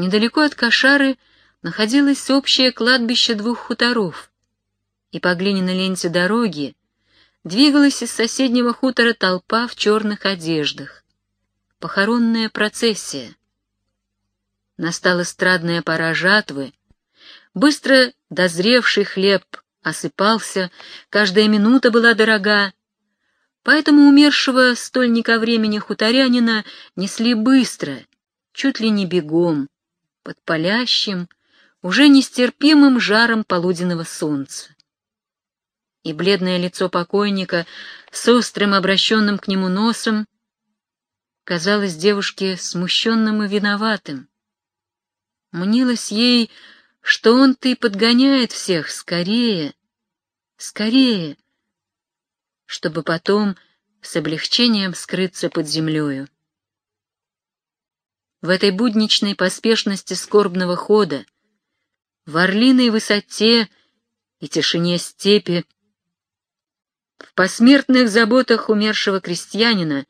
Недалеко от Кошары находилось общее кладбище двух хуторов, и по глиняной ленте дороги двигалась из соседнего хутора толпа в черных одеждах. Похоронная процессия. Настала страдная пора жатвы, быстро дозревший хлеб осыпался, каждая минута была дорога, поэтому умершего стольника времени хуторянина несли быстро, чуть ли не бегом, под палящим, уже нестерпимым жаром полуденного солнца. И бледное лицо покойника с острым обращенным к нему носом казалось девушке смущенным и виноватым. Мнилось ей, что он-то и подгоняет всех скорее, скорее, чтобы потом с облегчением скрыться под землею. В этой будничной поспешности скорбного хода, в орлиной высоте и тишине степи, в посмертных заботах умершего крестьянина,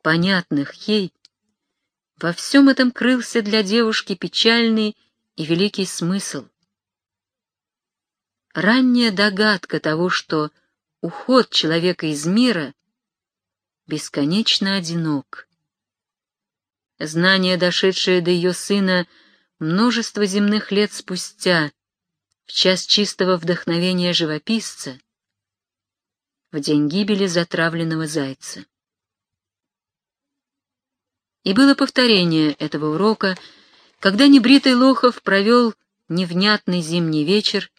понятных ей, во всем этом крылся для девушки печальный и великий смысл. Ранняя догадка того, что уход человека из мира бесконечно одинок. Знание, дошедшее до ее сына множество земных лет спустя, в час чистого вдохновения живописца, в день гибели затравленного зайца. И было повторение этого урока, когда небритый Лохов провел невнятный зимний вечер,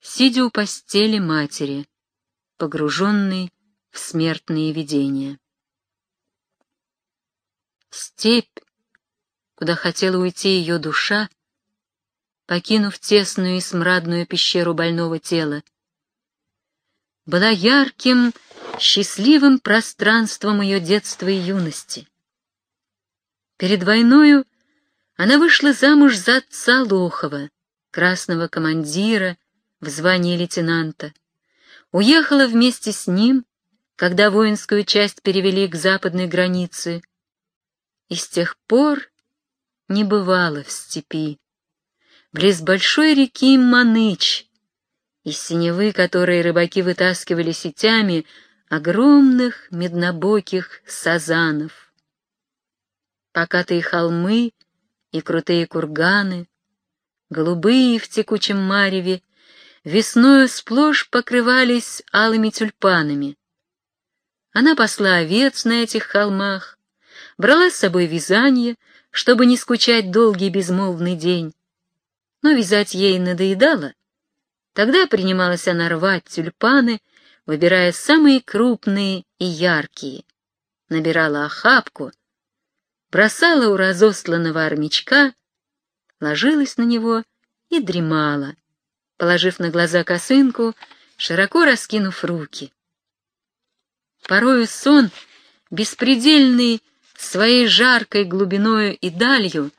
сидя у постели матери, погруженный в смертные видения. Степь, куда хотела уйти ее душа, покинув тесную и смрадную пещеру больного тела, была ярким, счастливым пространством ее детства и юности. Перед войною она вышла замуж за отца Лохова, красного командира в звании лейтенанта, уехала вместе с ним, когда воинскую часть перевели к западной границе, и с тех пор не бывало в степи. Близ большой реки Маныч, из синевы, которые рыбаки вытаскивали сетями, огромных меднобоких сазанов. Покатые холмы и крутые курганы, голубые в текучем мареве, весною сплошь покрывались алыми тюльпанами. Она пасла овец на этих холмах, брала с собой вязание, чтобы не скучать долгий безмолвный день. Но вязать ей надоедало. Тогда принималась она рвать тюльпаны, выбирая самые крупные и яркие. Набирала охапку, бросала у разосланного армячка, ложилась на него и дремала, положив на глаза косынку, широко раскинув руки. Порою сон, беспредельный своей жаркой глубиною и далью,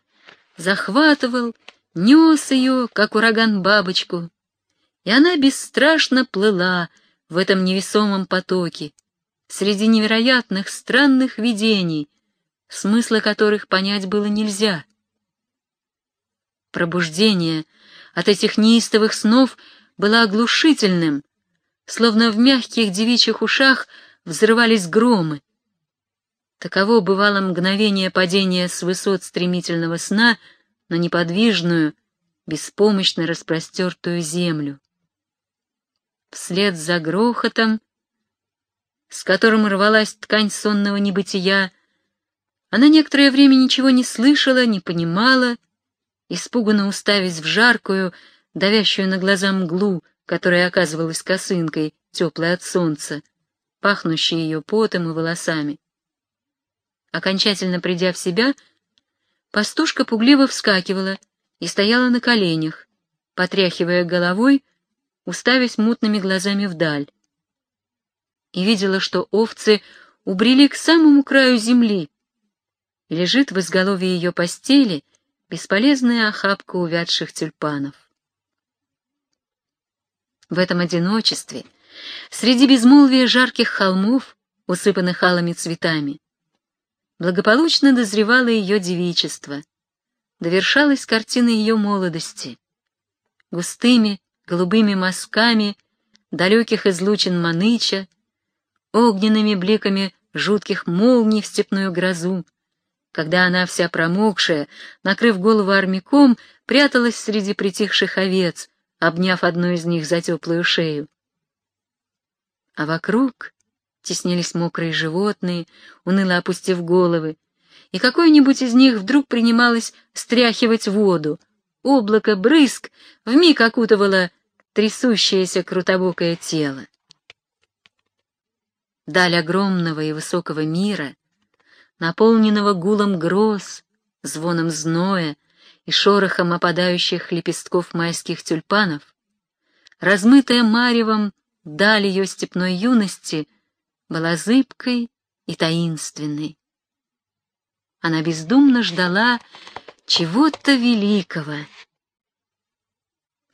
захватывал, нес ее, как ураган бабочку, и она бесстрашно плыла в этом невесомом потоке, среди невероятных странных видений, смысла которых понять было нельзя. Пробуждение от этих неистовых снов было оглушительным, словно в мягких девичьих ушах взрывались громы. Таково бывало мгновение падения с высот стремительного сна на неподвижную, беспомощно распростертую землю. Вслед за грохотом, с которым рвалась ткань сонного небытия, она некоторое время ничего не слышала, не понимала, испуганно уставясь в жаркую, давящую на глаза мглу, которая оказывалась косынкой, теплой от солнца, пахнущей ее потом и волосами. Окончательно придя в себя, пастушка пугливо вскакивала и стояла на коленях, потряхивая головой, уставясь мутными глазами вдаль. И видела, что овцы убрели к самому краю земли, лежит в изголовье ее постели бесполезная охапка увядших тюльпанов. В этом одиночестве, среди безмолвия жарких холмов, усыпанных алыми цветами, благополучно дозревало ее девичество, довершалась картина ее молодости. Густыми голубыми мазками далеких излучин Маныча, огненными бликами жутких молний в степную грозу, когда она вся промокшая, накрыв голову армяком, пряталась среди притихших овец, обняв одну из них за теплую шею. А вокруг теснились мокрые животные, уныло опустив головы, и какое-нибудь из них вдруг принималось стряхивать воду. Облако брызг вмиг окутывало трясущееся крутобокое тело. Даль огромного и высокого мира, наполненного гулом гроз, звоном зноя и шорохом опадающих лепестков майских тюльпанов, размытая маревом даль ее степной юности была зыбкой и таинственной. Она бездумно ждала чего-то великого —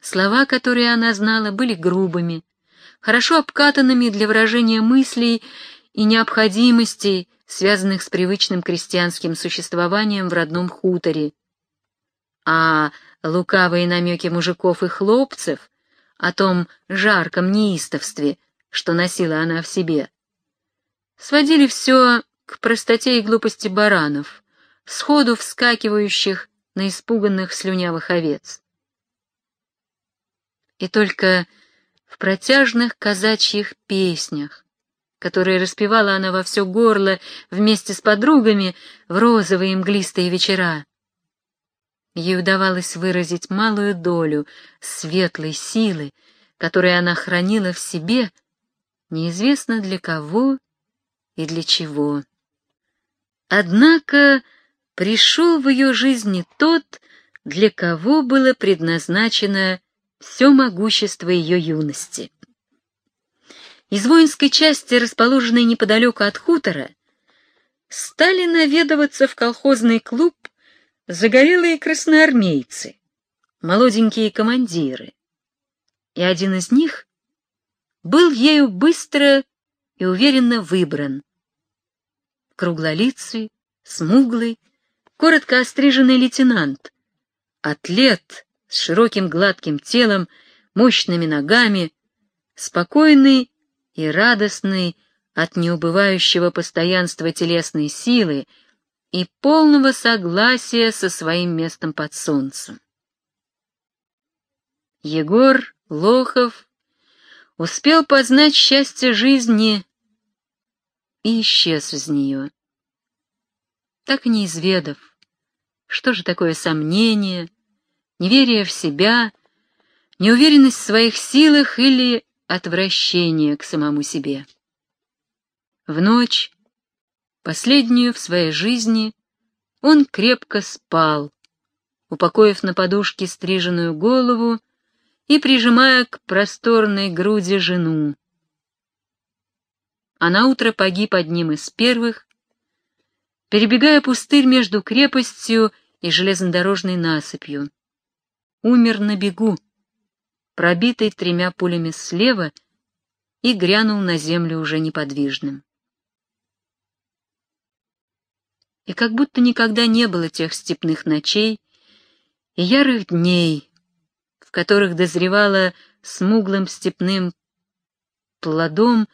Слова, которые она знала, были грубыми, хорошо обкатанными для выражения мыслей и необходимостей, связанных с привычным крестьянским существованием в родном хуторе. А лукавые намеки мужиков и хлопцев о том жарком неистовстве, что носила она в себе, сводили все к простоте и глупости баранов, сходу вскакивающих на испуганных слюнявых овец и только в протяжных казачьих песнях, которые распевала она во все горло вместе с подругами в розовые мглистые вечера. Ей удавалось выразить малую долю светлой силы, которую она хранила в себе, неизвестно для кого и для чего. Однако пришел в ее жизни тот, для кого было предназначено все могущество ее юности. Из воинской части, расположенной неподалеку от хутора, стали наведываться в колхозный клуб загорелые красноармейцы, молоденькие командиры. И один из них был ею быстро и уверенно выбран. Круглолицый, смуглый, коротко остриженный лейтенант, атлет с широким гладким телом, мощными ногами, спокойный и радостный от неубывающего постоянства телесной силы и полного согласия со своим местом под солнцем. Егор Лохов успел познать счастье жизни и исчез из нее, так и не изведав, что же такое сомнение, неверие в себя, неуверенность в своих силах или отвращение к самому себе. В ночь, последнюю в своей жизни, он крепко спал, упокоив на подушке стриженную голову и прижимая к просторной груди жену. А наутро погиб одним из первых, перебегая пустырь между крепостью и железнодорожной насыпью умер на бегу, пробитый тремя пулями слева, и грянул на землю уже неподвижным. И как будто никогда не было тех степных ночей и ярых дней, в которых дозревала смуглым степным плодом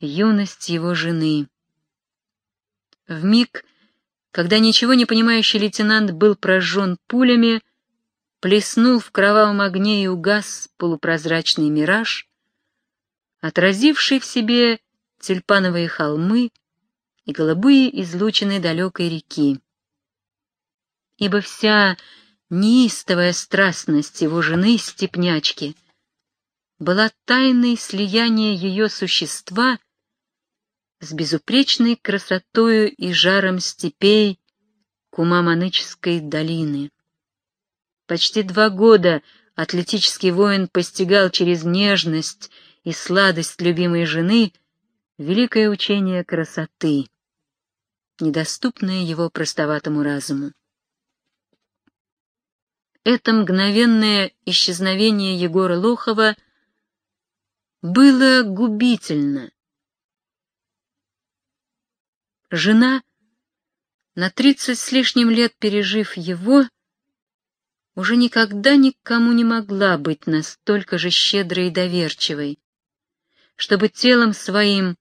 юность его жены. В миг, когда ничего не понимающий лейтенант был прожжен пулями, плеснул в кровавом огне и угас полупрозрачный мираж, отразивший в себе тюльпановые холмы и голубые излучины далекой реки. Ибо вся неистовая страстность его жены-степнячки была тайной слияния ее существа с безупречной красотою и жаром степей Кумаманычской долины. Почти два года атлетический воин постигал через нежность и сладость любимой жены великое учение красоты, недоступное его простоватому разуму. Это мгновенное исчезновение Егора Лохова было губительно. Жена, на тридцать с лишним лет пережив его, уже никогда никому не могла быть настолько же щедрой и доверчивой, чтобы телом своим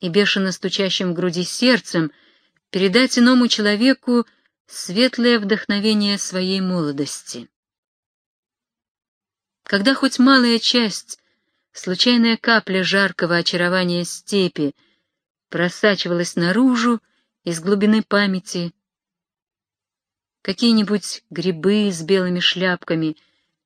и бешено стучащим в груди сердцем передать иному человеку светлое вдохновение своей молодости. Когда хоть малая часть, случайная капля жаркого очарования степи просачивалась наружу из глубины памяти, какие-нибудь грибы с белыми шляпками,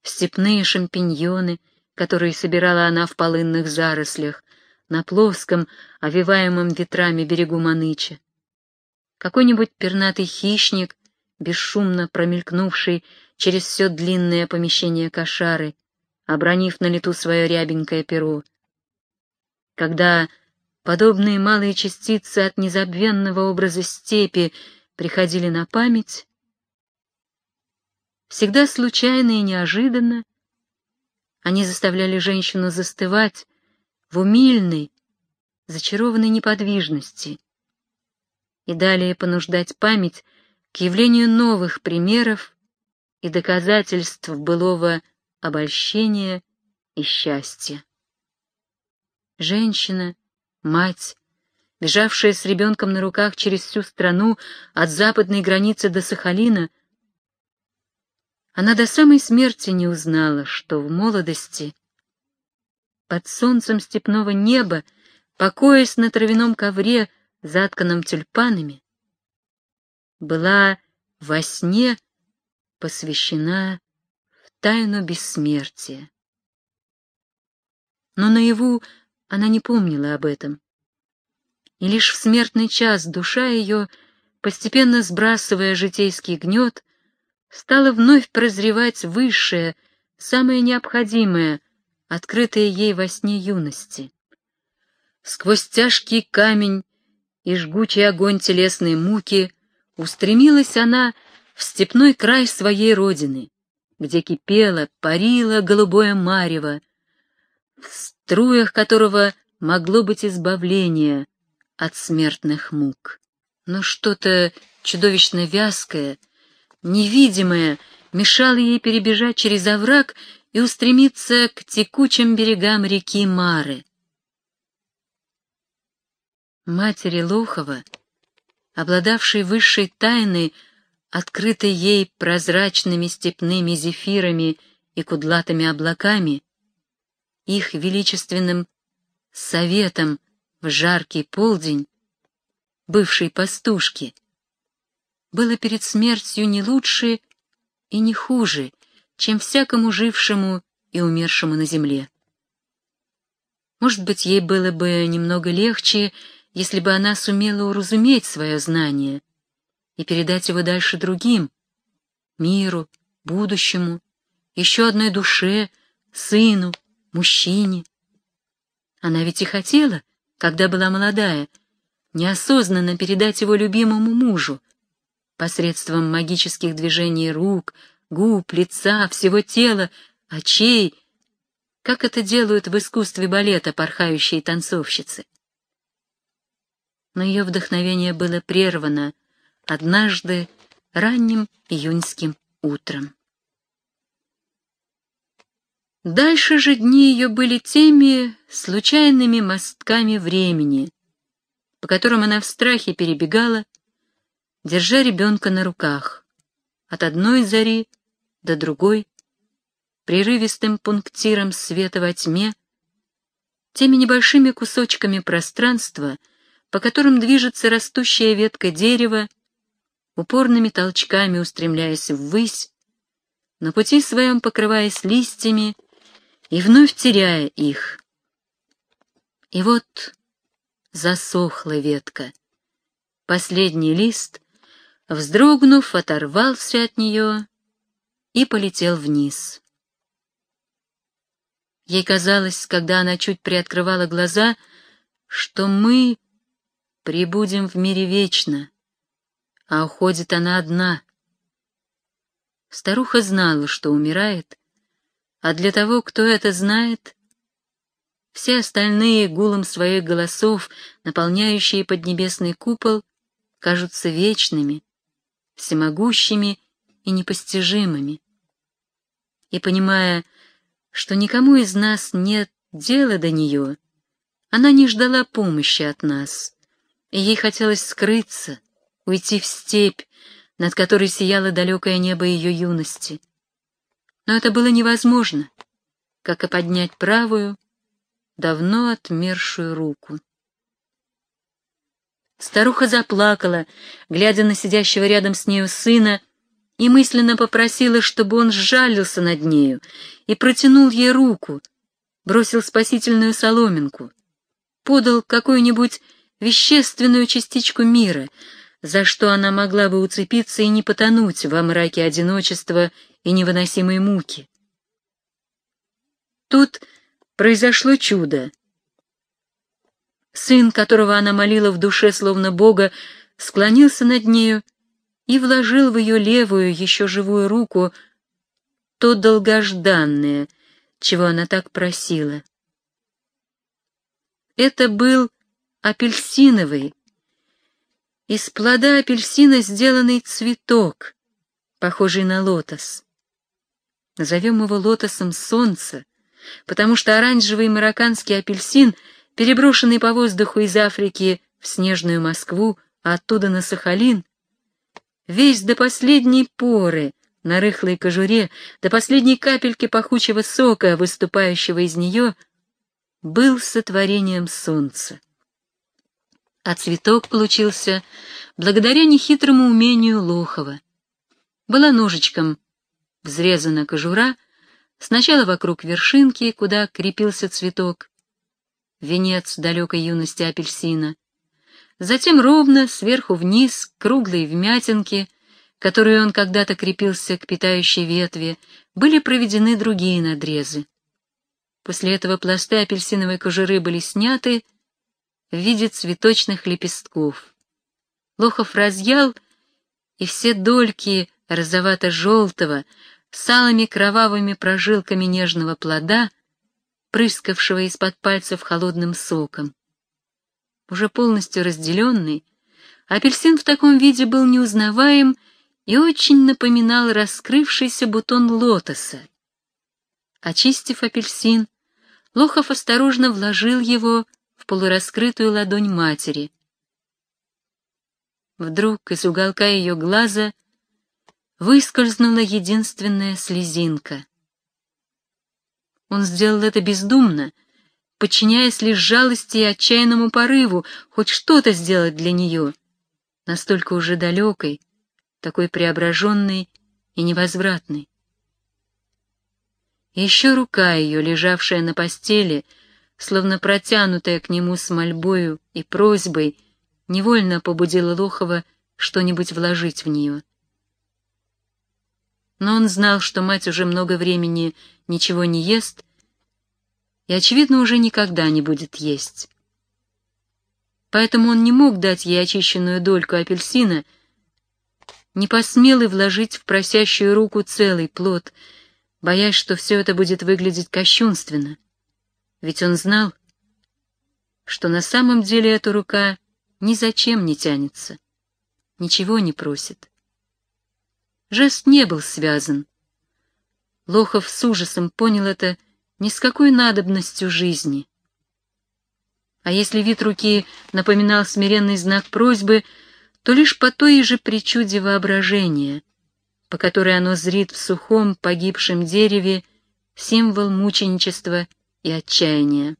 степные шампиньоны, которые собирала она в полынных зарослях, на плоском, овиваемом ветрами берегу Маныча. Какой-нибудь пернатый хищник, бесшумно промелькнувший через все длинное помещение кошары, обронив на лету свое рябенькое перо. Когда подобные малые частицы от незабвенного образа степи приходили на память, всегда случайно и неожиданно, они заставляли женщину застывать в умильной, зачарованной неподвижности и далее понуждать память к явлению новых примеров и доказательств былого обольщения и счастья. Женщина, мать, бежавшая с ребенком на руках через всю страну от западной границы до Сахалина, она до самой смерти не узнала, что в молодости, под солнцем степного неба, покоясь на травяном ковре, затканном тюльпанами, была во сне посвящена в тайну бессмертия. Но наяву она не помнила об этом. И лишь в смертный час душа ее, постепенно сбрасывая житейский гнет, стала вновь прозревать высшее, самое необходимое, открытое ей во сне юности. Сквозь тяжкий камень и жгучий огонь телесной муки устремилась она в степной край своей родины, где кипело, парило голубое марево, струях которого могло быть избавление от смертных мук. Но что-то чудовищно вязкое — невидимое, мешало ей перебежать через овраг и устремиться к текучим берегам реки Мары. Матери Лохова, обладавшей высшей тайной, открытой ей прозрачными степными зефирами и кудлатыми облаками, их величественным советом в жаркий полдень, бывшей пастушки, было перед смертью не лучше и не хуже, чем всякому жившему и умершему на земле. Может быть, ей было бы немного легче, если бы она сумела уразуметь свое знание и передать его дальше другим, миру, будущему, еще одной душе, сыну, мужчине. Она ведь и хотела, когда была молодая, неосознанно передать его любимому мужу, посредством магических движений рук, губ, лица, всего тела, очей, как это делают в искусстве балета порхающие танцовщицы. Но ее вдохновение было прервано однажды ранним июньским утром. Дальше же дни ее были теми случайными мостками времени, по которым она в страхе перебегала держа ребенка на руках, от одной зари до другой, прерывистым пунктиром света во тьме, теми небольшими кусочками пространства, по которым движется растущая ветка дерева, упорными толчками устремляясь ввысь, на пути своем покрываясь листьями и вновь теряя их. И вот засохла ветка. Последний лист вздрогнув, оторвался от нее и полетел вниз. Ей казалось, когда она чуть приоткрывала глаза, что мы прибудем в мире вечно, а уходит она одна. Старуха знала, что умирает, а для того, кто это знает, все остальные гулом своих голосов, наполняющие поднебесный купол, кажутся вечными, всемогущими и непостижимыми. и понимая, что никому из нас нет дела до нее, она не ждала помощи от нас, и ей хотелось скрыться, уйти в степь, над которой сияло далекое небо ее юности. Но это было невозможно, как и поднять правую, давно отмершую руку. Старуха заплакала, глядя на сидящего рядом с нею сына, и мысленно попросила, чтобы он сжалился над нею и протянул ей руку, бросил спасительную соломинку, подал какую-нибудь вещественную частичку мира, за что она могла бы уцепиться и не потонуть во мраке одиночества и невыносимой муки. Тут произошло чудо. Сын, которого она молила в душе словно Бога, склонился над нею и вложил в ее левую, еще живую руку то долгожданное, чего она так просила. Это был апельсиновый, из плода апельсина сделанный цветок, похожий на лотос. Назовем его лотосом солнца, потому что оранжевый марокканский апельсин — переброшенный по воздуху из Африки в снежную Москву, а оттуда на Сахалин, весь до последней поры на рыхлой кожуре, до последней капельки пахучего сока, выступающего из нее, был сотворением солнца. А цветок получился благодаря нехитрому умению Лохова. Была ножичком взрезана кожура, сначала вокруг вершинки, куда крепился цветок, венец далекой юности апельсина. Затем ровно, сверху вниз, круглые вмятинки, которые он когда-то крепился к питающей ветви, были проведены другие надрезы. После этого пласты апельсиновой кожуры были сняты в виде цветочных лепестков. Лохов разъял, и все дольки розовато-желтого с алыми кровавыми прожилками нежного плода — прыскавшего из-под пальцев холодным соком. Уже полностью разделенный, апельсин в таком виде был неузнаваем и очень напоминал раскрывшийся бутон лотоса. Очистив апельсин, Лохов осторожно вложил его в полураскрытую ладонь матери. Вдруг из уголка ее глаза выскользнула единственная слезинка. Он сделал это бездумно, подчиняясь лишь жалости и отчаянному порыву хоть что-то сделать для нее, настолько уже далекой, такой преображенной и невозвратной. еще рука ее, лежавшая на постели, словно протянутая к нему с мольбою и просьбой, невольно побудила Лохова что-нибудь вложить в нее но он знал, что мать уже много времени ничего не ест и, очевидно, уже никогда не будет есть. Поэтому он не мог дать ей очищенную дольку апельсина, не посмел и вложить в просящую руку целый плод, боясь, что все это будет выглядеть кощунственно. Ведь он знал, что на самом деле эта рука ни зачем не тянется, ничего не просит. Жест не был связан. Лохов с ужасом понял это ни с какой надобностью жизни. А если вид руки напоминал смиренный знак просьбы, то лишь по той же причуде воображения, по которой оно зрит в сухом погибшем дереве символ мученичества и отчаяния.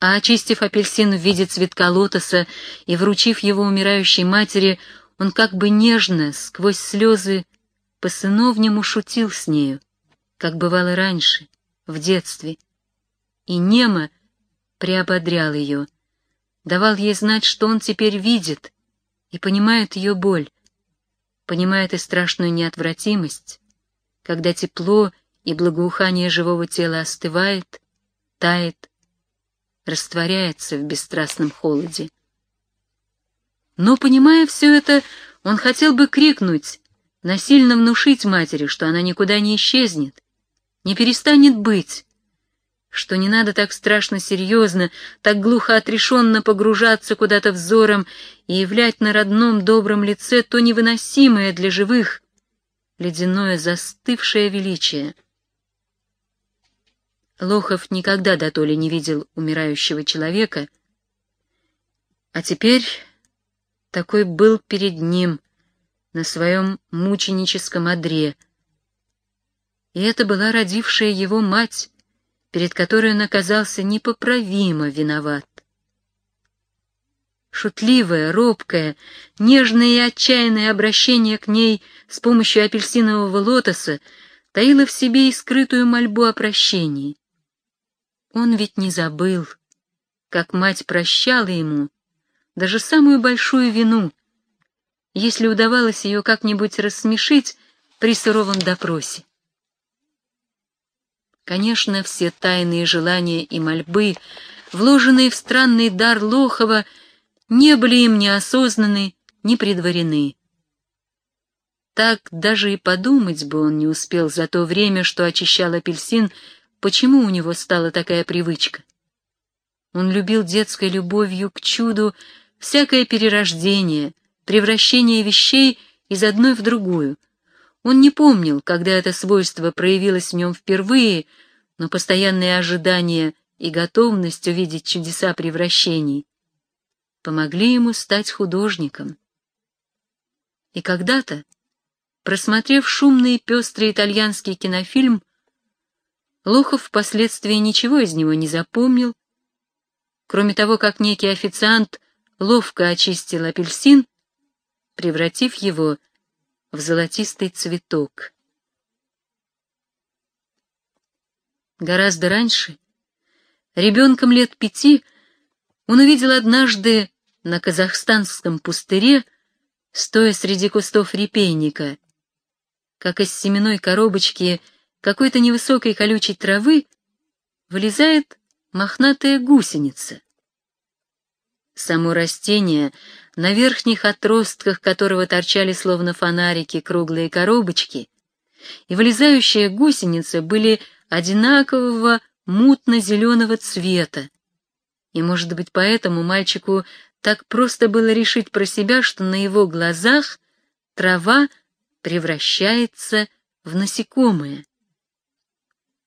А очистив апельсин в виде цветка лотоса и вручив его умирающей матери, он как бы нежно, сквозь слезы, по-сыновнему шутил с нею, как бывало раньше, в детстве, и немо приободрял ее, давал ей знать, что он теперь видит и понимает ее боль, понимает и страшную неотвратимость, когда тепло и благоухание живого тела остывает, тает, растворяется в бесстрастном холоде. Но, понимая все это, он хотел бы крикнуть, насильно внушить матери, что она никуда не исчезнет, не перестанет быть, что не надо так страшно серьезно, так глухо отрешенно погружаться куда-то взором и являть на родном добром лице то невыносимое для живых, ледяное застывшее величие. Лохов никогда до толи не видел умирающего человека, а теперь такой был перед ним на своем мученическом одре. И это была родившая его мать, перед которой он оказался непоправимо виноват. Шутливое, робкое, нежное и отчаянное обращение к ней с помощью апельсинового лотоса таило в себе и скрытую мольбу о прощении. Он ведь не забыл, как мать прощала ему даже самую большую вину, если удавалось ее как-нибудь рассмешить при суровом допросе. Конечно, все тайные желания и мольбы, вложенные в странный дар Лохова, не были им ни ни предварены. Так даже и подумать бы он не успел за то время, что очищал апельсин, почему у него стала такая привычка. Он любил детской любовью к чуду всякое перерождение, превращение вещей из одной в другую. Он не помнил, когда это свойство проявилось в нем впервые, но постоянное ожидание и готовность увидеть чудеса превращений помогли ему стать художником. И когда-то, просмотрев шумный и пестрый итальянский кинофильм, Лохов впоследствии ничего из него не запомнил, кроме того, как некий официант ловко очистил апельсин, превратив его в золотистый цветок. Гораздо раньше, ребенком лет пяти, он увидел однажды на казахстанском пустыре, стоя среди кустов репейника, как из семенной коробочки какой-то невысокой колючей травы вылезает мохнатая гусеница. Само растение, на верхних отростках которого торчали словно фонарики круглые коробочки, и вылезающая гусеница были одинакового мутно-зеленого цвета, и, может быть, поэтому мальчику так просто было решить про себя, что на его глазах трава превращается в насекомое.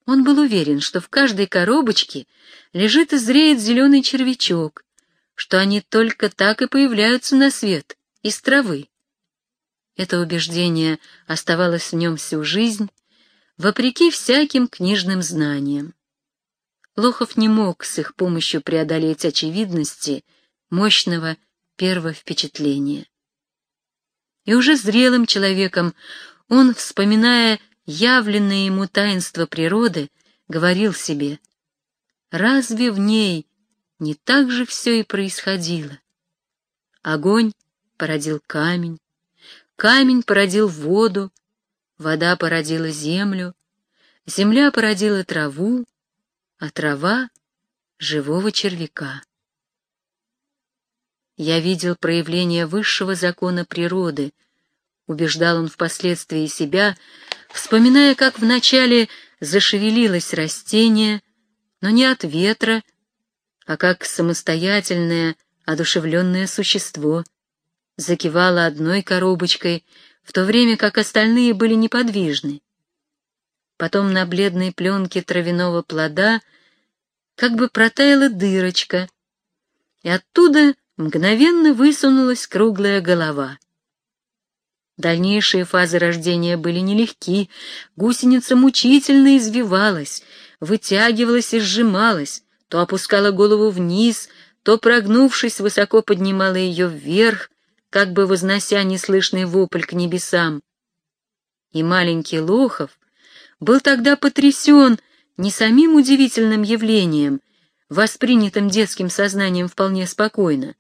Он был уверен, что в каждой коробочке лежит и зреет зеленый червячок, что они только так и появляются на свет, из травы. Это убеждение оставалось в нем всю жизнь, вопреки всяким книжным знаниям. Лохов не мог с их помощью преодолеть очевидности — мощного первого впечатления. И уже зрелым человеком он, вспоминая явленное ему таинство природы, говорил себе, разве в ней не так же все и происходило? Огонь породил камень, камень породил воду, вода породила землю, земля породила траву, а трава — живого червяка. Я видел проявление высшего закона природы, убеждал он впоследствии себя, вспоминая, как вначале зашевелилось растение, но не от ветра, а как самостоятельное, одушевленное существо, закивало одной коробочкой, в то время как остальные были неподвижны. Потом на бледной пленке травяного плода как бы протаяла дырочка, и оттуда мгновенно высунулась круглая голова. Дальнейшие фазы рождения были нелегки, гусеница мучительно извивалась, вытягивалась и сжималась, то опускала голову вниз, то, прогнувшись, высоко поднимала ее вверх, как бы вознося неслышный вопль к небесам. И маленький Лохов был тогда потрясен не самим удивительным явлением, воспринятым детским сознанием вполне спокойно,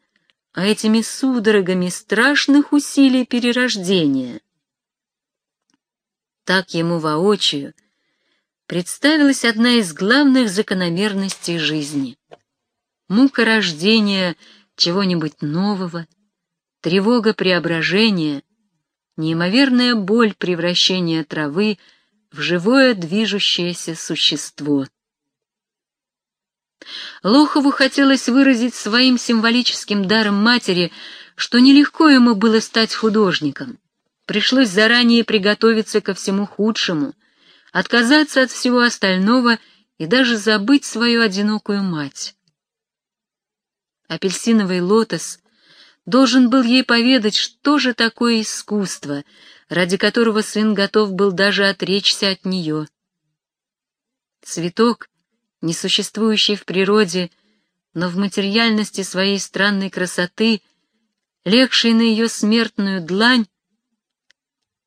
а этими судорогами страшных усилий перерождения. Так ему воочию представилась одна из главных закономерностей жизни. Мука рождения чего-нибудь нового, тревога преображения, неимоверная боль превращения травы в живое движущееся существо. Лохову хотелось выразить своим символическим даром матери, что нелегко ему было стать художником, пришлось заранее приготовиться ко всему худшему, отказаться от всего остального и даже забыть свою одинокую мать. Апельсиновый лотос должен был ей поведать, что же такое искусство, ради которого сын готов был даже отречься от нее. Цветок, несуществующий в природе, но в материальности своей странной красоты, легший на ее смертную длань,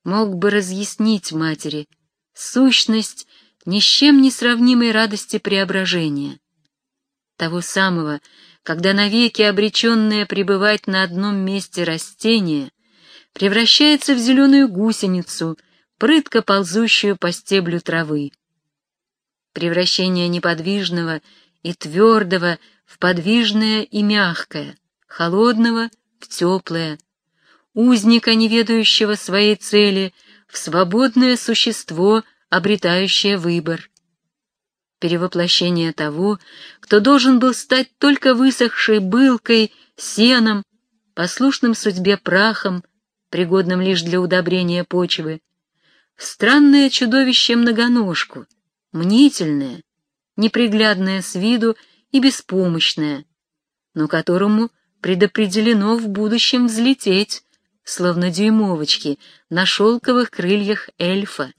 мог бы разъяснить матери сущность ни с чем не сравнимой радости преображения, того самого, когда навеки обреченное пребывать на одном месте растение превращается в зеленую гусеницу, прытко ползущую по стеблю травы. Превращение неподвижного и твердого в подвижное и мягкое, холодного в теплое, узника, не ведающего своей цели, в свободное существо, обретающее выбор. Перевоплощение того, кто должен был стать только высохшей былкой, сеном, послушным судьбе прахом, пригодным лишь для удобрения почвы, странное чудовище-многоножку, мнительное, неприглядное с виду и беспомощное, но которому предопределено в будущем взлететь, словно дюймовочки, на шелковых крыльях эльфа.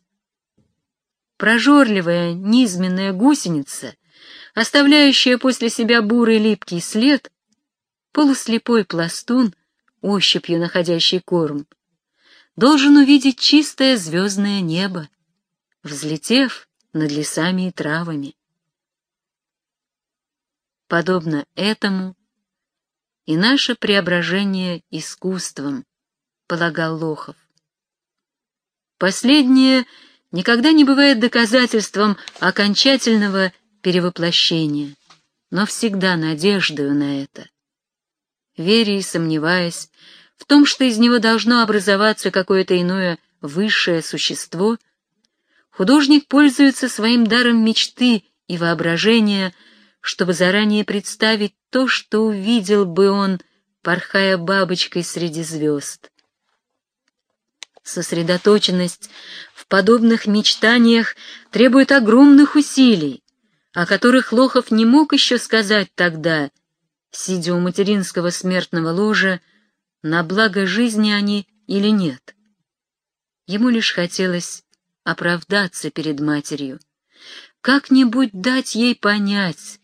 Прожорливая низменная гусеница, оставляющая после себя бурый липкий след, полуслепой пластун, ощупью находящий корм, должен увидеть чистое звездное небо, взлетев над лесами и травами. Подобно этому и наше преображение искусством, полагал Лохов. Последнее никогда не бывает доказательством окончательного перевоплощения, но всегда надеждою на это. Веря и сомневаясь в том, что из него должно образоваться какое-то иное высшее существо, художник пользуется своим даром мечты и воображения, чтобы заранее представить то, что увидел бы он, порхая бабочкой среди звезд. Сосредоточенность в подобных мечтаниях требует огромных усилий, о которых Лохов не мог еще сказать тогда, сидя у материнского смертного ложа, на благо жизни они или нет. Ему лишь хотелось оправдаться перед матерью, как-нибудь дать ей понять,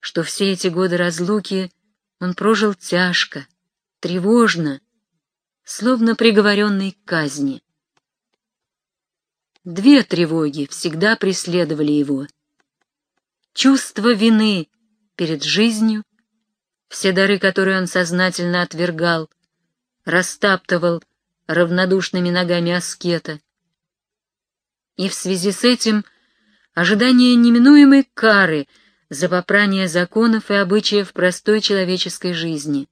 что все эти годы разлуки он прожил тяжко, тревожно, словно приговоренный к казни. Две тревоги всегда преследовали его. Чувство вины перед жизнью, все дары, которые он сознательно отвергал, растаптывал равнодушными ногами аскета. И в связи с этим ожидание неминуемой кары за попрание законов и обычаев простой человеческой жизни.